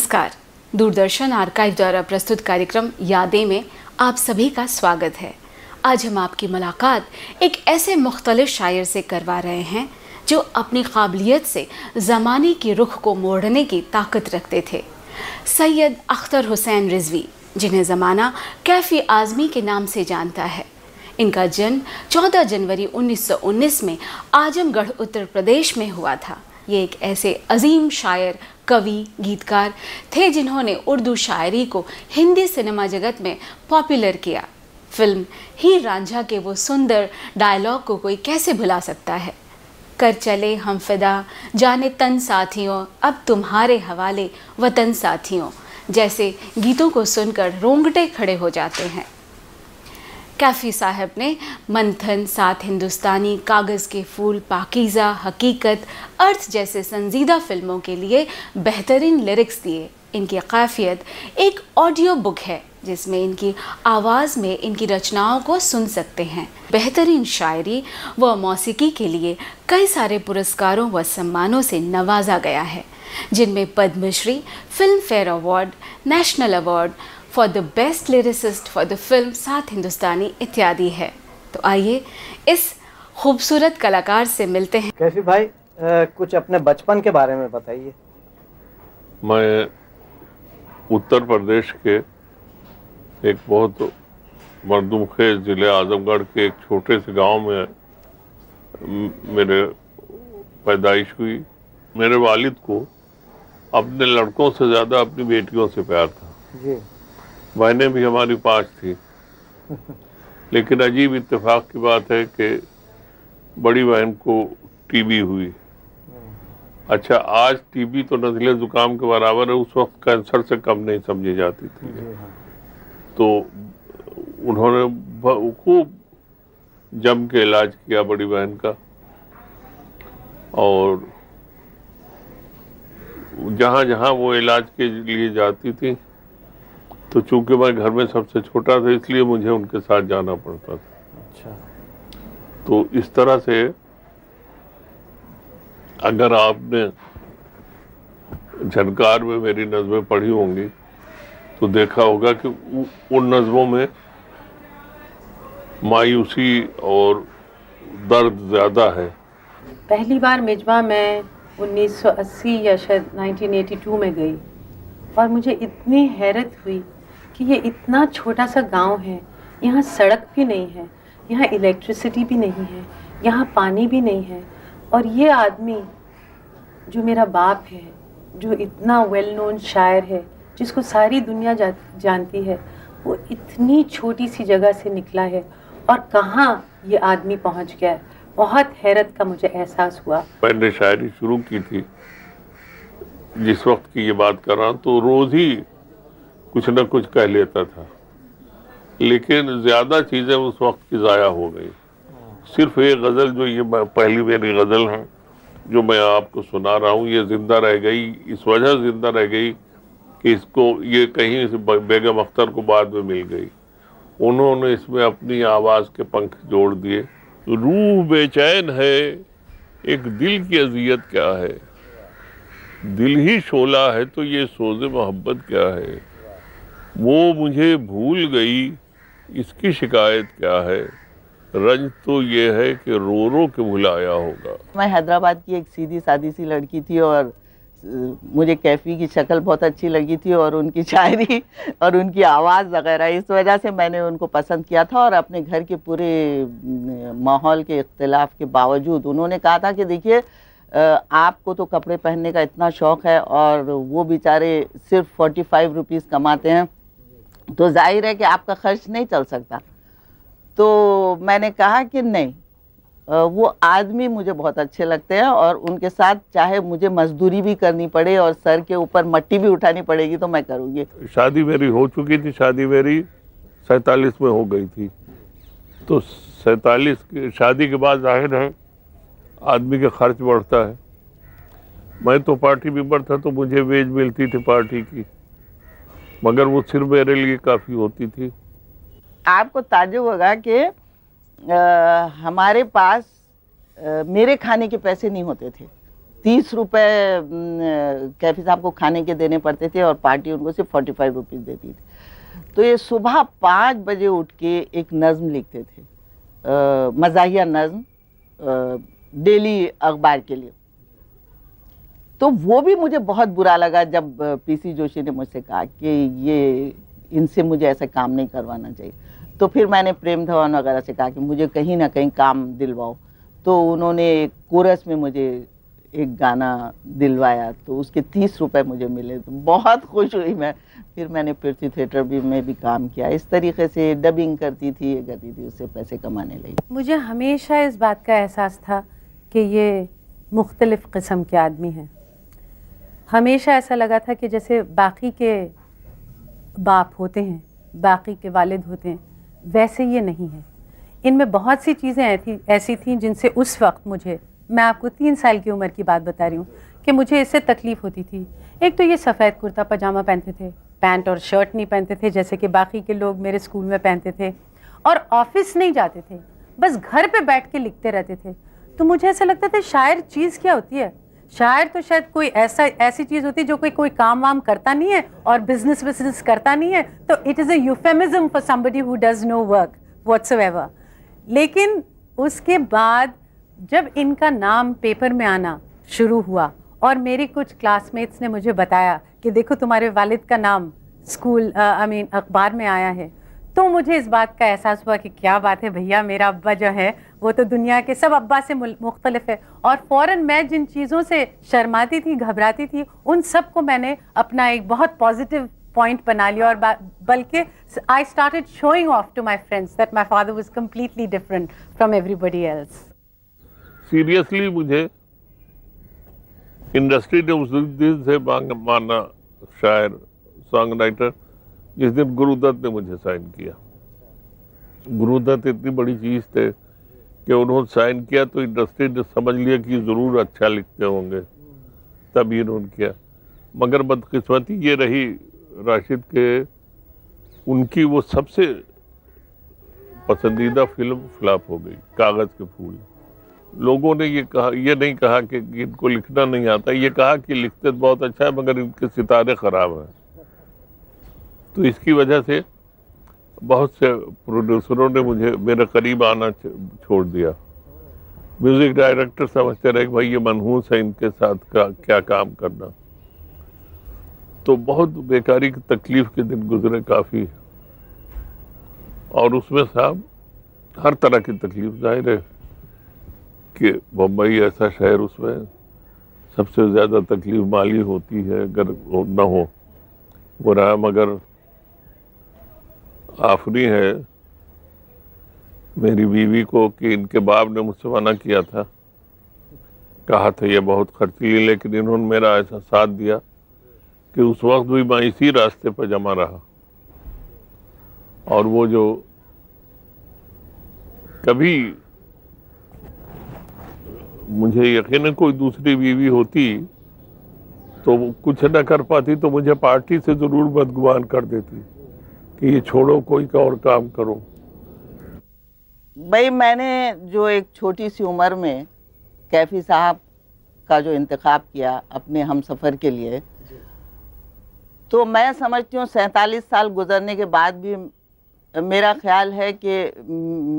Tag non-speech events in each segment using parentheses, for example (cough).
नमस्कार। दूरदर्शन आर्काइव द्वारा प्रस्तुत कार्यक्रम यादें में आप सभी का स्वागत है। आज हम आपकी मुलाकात एक ऐसे मुख्तलिफ़ शायर से करवा रहे हैं, जो अपनी काबिलियत से ज़माने के रुख को मोड़ने की ताकत रखते थे। सैयद अख्तर हुसैन रिजवी, जिन्हें ज़माना कैफ़ी आज़मी के नाम से जानता है। इनका जन्म 14 जनवरी 1919 में आजमगढ़, उत्तर प्रदेश में हुआ था। ये एक ऐसे अजीम शायर कवि, गीतकार थे जिन्होंने उर्दू शायरी को हिंदी सिनेमा जगत में पॉपुलर किया। फ़िल्म ही रांझा के वो सुंदर डायलॉग को कोई कैसे भुला सकता है? कर चले हम फिदा, जाने तन साथियों, अब तुम्हारे हवाले वतन साथियों। जैसे गीतों को सुनकर रोंगटे खड़े हो जाते हैं। कैफ़ी साहब ने मंथन साथ हिंदुस्तानी कागज़ के फूल, पाकिज़ा, हकीकत, अर्थ जैसे संजीदा फ़िल्मों के लिए बेहतरीन लिरिक्स दिए। इनकी काफियत एक ऑडियो बुक है, जिसमें इनकी आवाज़ में इनकी रचनाओं को सुन सकते हैं। बेहतरीन शायरी व मौसीकी के लिए कई सारे पुरस्कारों व सम्मानों से नवाजा गया है, जिनमें Padmashri Filmfare award, national award for the best lyricist for the film Saat Hindustani इत्यादि है। तो आइए इस खूबसूरत कलाकार से मिलते हैं। कैफी भाई आ, कुछ अपने बचपन के बारे में बताइए। मैं उत्तर प्रदेश के एक बहुत मरदुमखेज ज़िले आजमगढ़ के एक छोटे से गाँव में मेरे पैदाइश हुई। मेरे वालिद को अपने लड़कों से ज़्यादा अपनी बेटियों से प्यार था। जी। बहनें भी हमारी पाँच थी। लेकिन अजीब इत्तेफाक की बात है कि बड़ी बहन को टीबी हुई। अच्छा आज टीबी तो नजले जुकाम के बराबर है उस वक्त कैंसर से कम नहीं समझी जाती थी। हाँ। तो उन्होंने खूब जम के इलाज किया बड़ी बहन का। और जहाँ जहाँ वो इलाज के लिए जाती थी तो चूँकि मैं घर में सबसे छोटा था इसलिए मुझे उनके साथ जाना पड़ता था। अच्छा। तो इस तरह से अगर आपने झनकार में मेरी नज़में पढ़ी होंगी तो देखा होगा कि उन नज़मों में मायूसी और दर्द ज़्यादा है। पहली बार मिजबा में 1980 या शायद 1982 में गई और मुझे इतनी हैरत हुई कि ये इतना छोटा सा गाँव है यहाँ सड़क भी नहीं है यहाँ इलेक्ट्रिसिटी भी नहीं है यहाँ पानी भी नहीं है और ये आदमी जो मेरा बाप है जो इतना वेल नोन शायर है जिसको सारी दुनिया जा, जानती है वो इतनी छोटी सी जगह से निकला है और कहाँ ये आदमी पहुँच गया है? बहुत हैरत का मुझे एहसास हुआ। मैंने शायरी शुरू की थी। जिस वक्त की ये बात कर रहा हूँ तो रोज ही कुछ न कुछ कह लेता था। लेकिन ज़्यादा चीज़ें उस वक्त की ज़ाया हो गई। सिर्फ़ एक गज़ल जो ये पहली मेरी गज़ल है, जो मैं आपको सुना रहा हूँ, ये ज़िंदा रह गई। इस वजह ज़िंदा रह गई कि इसको ये कहीं से बेगम अख्तर को बाद में मिल गई। उन्होंने इसमें अपनी आवाज़ के पंख जोड़ दिए। रूह बेचैन है, एक दिल की अजियत क्या है? दिल ही शोला है तो ये सोज़ मोहब्बत क्या है? वो मुझे भूल गई, इसकी शिकायत क्या है? रंज तो ये है कि रो रो के भुलाया होगा। मैं हैदराबाद की एक सीधी सादी सी लड़की थी और मुझे कैफ़ी की शक्ल बहुत अच्छी लगी थी और उनकी शायरी (laughs) और उनकी आवाज़ वगैरह, इस वजह से मैंने उनको पसंद किया था और अपने घर के पूरे माहौल के इख्तलाफ के बावजूद उन्होंने कहा था कि देखिए आपको तो कपड़े पहनने का इतना शौक़ है और वो बेचारे सिर्फ़ फोर्टी फाइव रुपीज़ कमाते हैं। तो ज़ाहिर है कि आपका खर्च नहीं चल सकता। तो मैंने कहा कि नहीं वो आदमी मुझे बहुत अच्छे लगते हैं और उनके साथ चाहे मुझे मजदूरी भी करनी पड़े और सर के ऊपर मट्टी भी उठानी पड़ेगी तो मैं करूँगी। शादी मेरी हो चुकी थी, शादी मेरी सैतालीस में हो गई थी। तो सैतालीस की, शादी के बाद ज़ाहिर है आदमी का खर्च बढ़ता है। मैं तो पार्टी मेंबर था तो मुझे वेज मिलती थी पार्टी की। मगर वो सिर्फ़ मेरे लिए काफ़ी होती थी। आपको ताजुब होगा कि हमारे पास आ, मेरे खाने के पैसे नहीं होते थे। तीस रुपए कैफी साहब को खाने के देने पड़ते थे और पार्टी उनको सिर्फ़ फोर्टी फाइव रुपीज़ देती थी। तो ये सुबह पाँच बजे उठ के एक नज़म लिखते थे। मजाहिया नज़म डेली अखबार के लिए। तो वो भी मुझे बहुत बुरा लगा जब पीसी जोशी ने मुझसे कहा कि ये, इनसे मुझे ऐसा काम नहीं करवाना चाहिए। तो फिर मैंने प्रेम धवन वगैरह से कहा कि मुझे कहीं ना कहीं काम दिलवाओ। तो उन्होंने एक कोरस में मुझे एक गाना दिलवाया तो उसके तीस रुपए मुझे मिले तो बहुत खुश हुई मैं। फिर मैंने पृथ्वी थिएटर भी, में भी काम किया। इस तरीके से डबिंग करती थी, ये करती थी, उससे पैसे कमाने लगी। मुझे हमेशा इस बात का एहसास था कि ये मुख्तलिफ़ किस्म के आदमी हैं। हमेशा ऐसा लगा था कि जैसे बाकी के बाप होते हैं, बाकी के वालिद होते हैं, वैसे ये नहीं है। इनमें बहुत सी चीज़ें ऐसी ऐसी थी जिनसे उस वक्त मुझे, मैं आपको तीन साल की उम्र की बात बता रही हूँ, कि मुझे इससे तकलीफ़ होती थी। एक तो ये सफ़ेद कुर्ता पजामा पहनते थे, पैंट और शर्ट नहीं पहनते थे, जैसे कि बाकी के लोग मेरे स्कूल में पहनते थे, और ऑफ़िस नहीं जाते थे, बस घर पे बैठ के लिखते रहते थे। तो मुझे ऐसा लगता था शायर चीज़ क्या होती है? शायर तो शायद कोई ऐसा, ऐसी चीज़ होती है जो कोई कोई काम वाम करता नहीं है और बिज़नेस बिज़नेस करता नहीं है तो it is a euphemism for somebody who does no work what's लेकिन उसके बाद जब इनका नाम पेपर में आना शुरू हुआ और मेरे कुछ क्लासमेट्स ने मुझे बताया कि देखो तुम्हारे वालिद का नाम स्कूल आई मीन अखबार में आया है तो मुझे इस बात का एहसास हुआ कि क्या बात है भैया, मेरा अब्बा जो है, वो तो दुनिया के सब अब्बा से मुख्तलिफ़ है। और फ़ौर मैं जिन चीज़ों से शर्माती थी, घबराती थी, उन सबको मैंने अपना एक बहुत पॉजिटिव पॉइंट बना लिया और बल्कि I started showing off to my friends that my father was completely different from everybody else seriously मुझे इंडस्ट्री ने उस दिन से माना शायर सॉन्ग राइटर जिस दिन गुरुदत्त ने मुझे साइन किया। गुरुदत्त इतनी बड़ी चीज़ थे कि उन्होंने साइन किया तो इंडस्ट्री ने समझ लिया कि ज़रूर अच्छा लिखते होंगे। तभी इन्होंने किया। मगर बदकिस्मती ये रही राशिद के, उनकी वो सबसे पसंदीदा फ़िल्म फ्लॉप हो गई, कागज़ के फूल। लोगों ने ये कहा, ये नहीं कहा कि इनको लिखना नहीं आता। ये कहा कि लिखते तो बहुत अच्छा है, मगर इनके सितारे ख़राब हैं। तो इसकी वजह से बहुत से प्रोड्यूसरों ने मुझे, मेरे करीब आना छोड़ दिया। म्यूज़िक डायरेक्टर समझते रहे कि भाई ये मनहूस है इनके साथ का, क्या काम करना। तो बहुत बेकारी की तकलीफ़ के दिन गुजरे काफ़ी। और उसमें साहब, हर तरह की तकलीफ़ ज़ाहिर है कि बम्बई ऐसा शहर उसमें सबसे ज़्यादा तकलीफ़ माली होती है, अगर ना हो। वो रहा मगर आफरी है। मेरी बीवी को कि इनके बाप ने मुझसे मना किया था। कहा था, ये बहुत खर्चीली लेकिन इन्होंने मेरा ऐसा साथ दिया कि उस वक्त भी मैं इसी रास्ते पर जमा रहा। और वो जो कभी मुझे यकीन कोई दूसरी बीवी होती तो कुछ न कर पाती तो मुझे पार्टी से ज़रूर बदगुमान कर देती। कि ये छोड़ो कोई का और काम करो। भाई मैंने जो एक छोटी सी उम्र में कैफी साहब का जो इंतखब किया अपने हम सफ़र के लिए तो मैं समझती हूँ सैतालीस साल गुजरने के बाद भी मेरा ख्याल है कि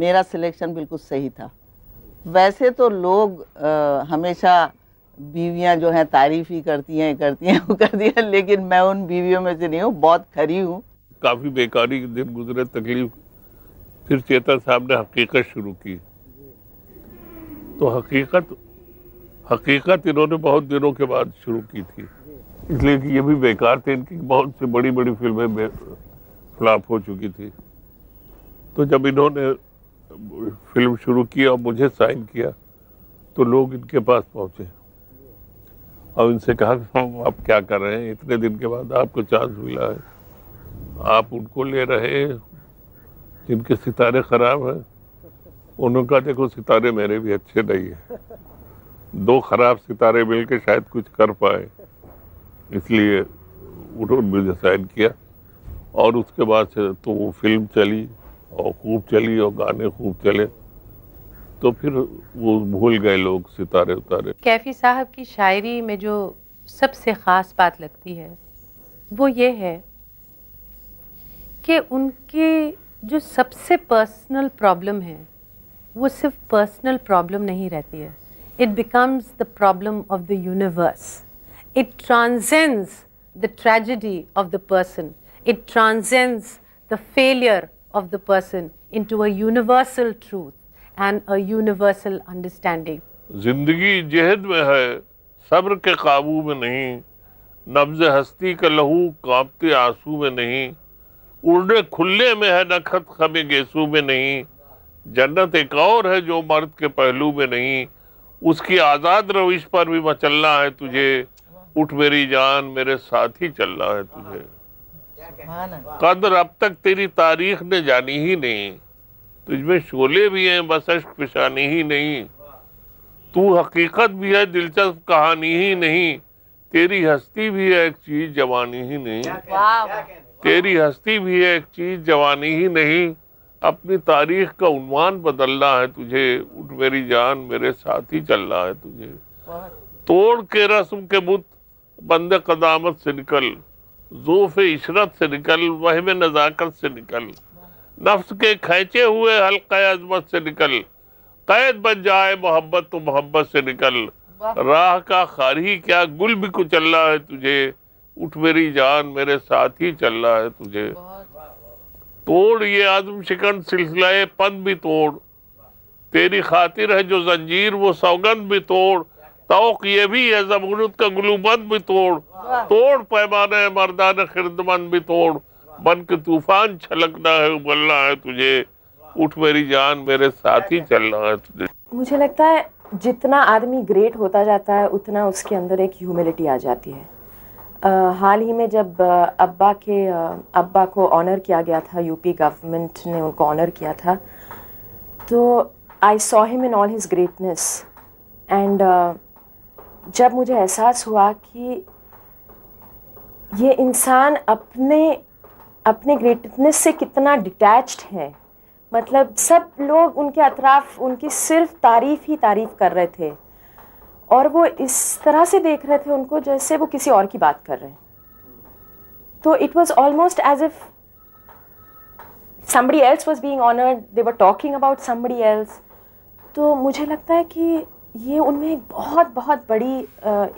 मेरा सिलेक्शन बिल्कुल सही था। वैसे तो लोग आ, हमेशा बीवियाँ जो हैं तारीफ़ ही करती हैं करती हैं वो करती हैं लेकिन मैं उन बीवियों में से नहीं हूँ बहुत खरी हूँ। काफ़ी बेकारी के दिन गुजरे तकलीफ़। फिर चेतन साहब ने हकीकत शुरू की। तो हकीकत हकीकत इन्होंने बहुत दिनों के बाद शुरू की थी। इसलिए कि ये भी बेकार थे इनकी, बहुत सी बड़ी बड़ी फ़िल्में फ्लॉप हो चुकी थी। तो जब इन्होंने फ़िल्म शुरू की और मुझे साइन किया तो लोग इनके पास पहुँचे। और इनसे कहा हम, आप क्या कर रहे हैं? इतने दिन के बाद आपको चांस मिला है। आप उनको ले रहे जिनके सितारे ख़राब हैं, उन्होंने कहा, देखो, सितारे मेरे भी अच्छे नहीं हैं। दो ख़राब सितारे मिल के शायद कुछ कर पाए। इसलिए उन्होंने मुझे साइन किया। और उसके बाद से तो वो फ़िल्म चली, और खूब चली, और गाने खूब चले। तो फिर वो भूल गए लोग सितारे उतारे। कैफी साहब की शायरी में जो सबसे ख़ास बात लगती है, वो ये है कि उनके जो सबसे पर्सनल प्रॉब्लम है, वो सिर्फ़ पर्सनल प्रॉब्लम नहीं रहती है। It becomes the problem of the universe it transcends the tragedy of the person it transcends the failure of the person into a universal truth and a universal understanding. ज़िंदगी जहद में है, सब्र के काबू में नहीं, नब्ज हस्ती का लहू कांपते आँसू में नहीं उड़ने खुले में है नखत खबे गेसू में नहीं। जन्नत एक और है जो मर्द के पहलू में नहीं। उसकी आज़ाद रविश पर भी मचलना है तुझे। उठ मेरी जान, मेरे साथ ही चलना है तुझे। कदर अब तक तेरी तारीख ने जानी ही नहीं। तुझमें शोले भी हैं, बस अश्क पिशानी ही नहीं। तू हकीकत भी है, दिलचस्प कहानी ही नहीं। तेरी हस्ती भी है, एक चीज़ जवानी ही नहीं। तेरी हस्ती भी है एक चीज़ जवानी ही नहीं। अपनी तारीख का उन्वान बदलना है तुझे। उठ मेरी जान मेरे साथ ही चलना है तुझे। तोड़ के रस्म के बुत बंद कदामत से निकल। जोफ इशरत से निकल वह में नज़ाकत से निकल। नफ्स के खैचे हुए हल्का अजमत से निकल। कैद बन जाए मोहब्बत तो मोहब्बत से निकल। राह का खारी क्या गुल भी कुचलना है तुझे। उठ मेरी जान, मेरे साथ ही चलना है तुझे। तोड़ ये आज़म शिकन सिलसिला पद भी तोड़। तेरी खातिर है जो जंजीर, वो सौगंध भी तोड़। तोक ये भी है जमगुरुत का गुलूबंद भी तोड़। तोड़ पैमाने मर्दान खिरदमंद भी तोड़। बन के तूफ़ान छलकना है, उबलना है तुझे। उठ मेरी जान, मेरे साथ ही चलना है तुझे। मुझे लगता है, जितना आदमी ग्रेट होता जाता है, उतना उसके अंदर एक ह्यूमिलिटी आ जाती है। हाल ही में जब अब्बा के अब्बा को ऑनर किया गया था यूपी गवर्नमेंट ने उनको ऑनर किया था तो I saw him in all his greatness and जब मुझे एहसास हुआ कि ये इंसान अपने अपने ग्रेटनेस से कितना डिटैच्ड है मतलब सब लोग उनके अतराफ, उनकी सिर्फ़ तारीफ़ ही तारीफ़ कर रहे थे। और वो इस तरह से देख रहे थे उनको जैसे वो किसी और की बात कर रहे हैं। तो it was almost as if somebody else was being honoured they were talking about somebody else तो मुझे लगता है कि ये उनमें एक बहुत बहुत बड़ी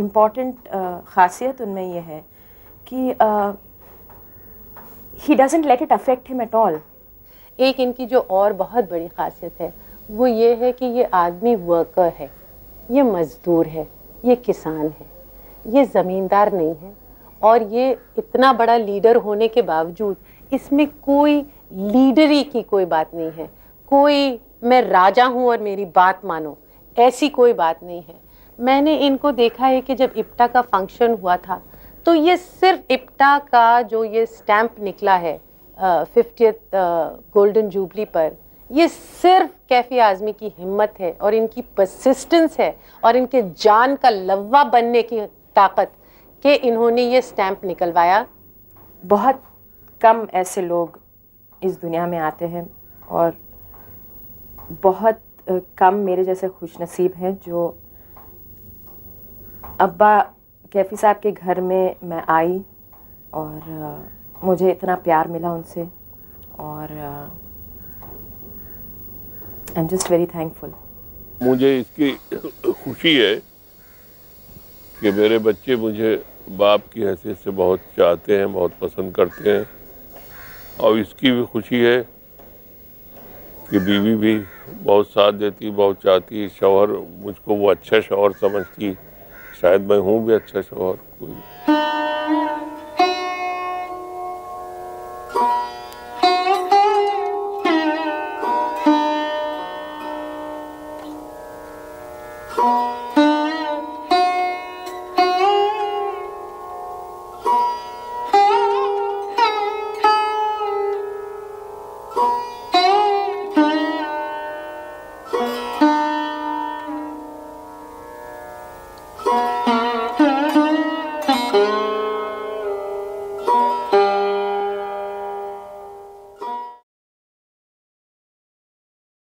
इंपॉर्टेंट uh, ख़ासियत उनमें ये है कि he doesn't let it affect him at all एक इनकी जो और बहुत बड़ी ख़ासियत है वो ये है कि ये आदमी वर्कर है। ये मज़दूर है, ये किसान है, ये ज़मींदार नहीं है और ये इतना बड़ा लीडर होने के बावजूद इसमें कोई लीडरी की कोई बात नहीं है। कोई मैं राजा हूँ और मेरी बात मानो, ऐसी कोई बात नहीं है। मैंने इनको देखा है कि जब इप्टा का फ़ंक्शन हुआ था तो ये सिर्फ़ इप्टा का जो ये स्टैम्प निकला है फिफ्टियथ गोल्डन जूबली पर ये सिर्फ़ कैफी आज़मी की हिम्मत है और इनकी परसिस्टेंस है और इनके जान का लव्वा बनने की ताकत कि इन्होंने ये स्टैंप निकलवाया। बहुत कम ऐसे लोग इस दुनिया में आते हैं और बहुत कम मेरे जैसे खुश नसीब हैं जो अब्बा कैफ़ी साहब के घर में मैं आई और मुझे इतना प्यार मिला उनसे और I am just very thankful मुझे इसकी खुशी है कि मेरे बच्चे मुझे बाप की हैसियत से बहुत चाहते हैं, बहुत पसंद करते हैं। और इसकी भी खुशी है कि बीवी भी बहुत साथ देती, बहुत चाहती, शौहर, मुझको वो अच्छा शौहर समझती। शायद मैं हूँ भी अच्छा शौहर, कोई Música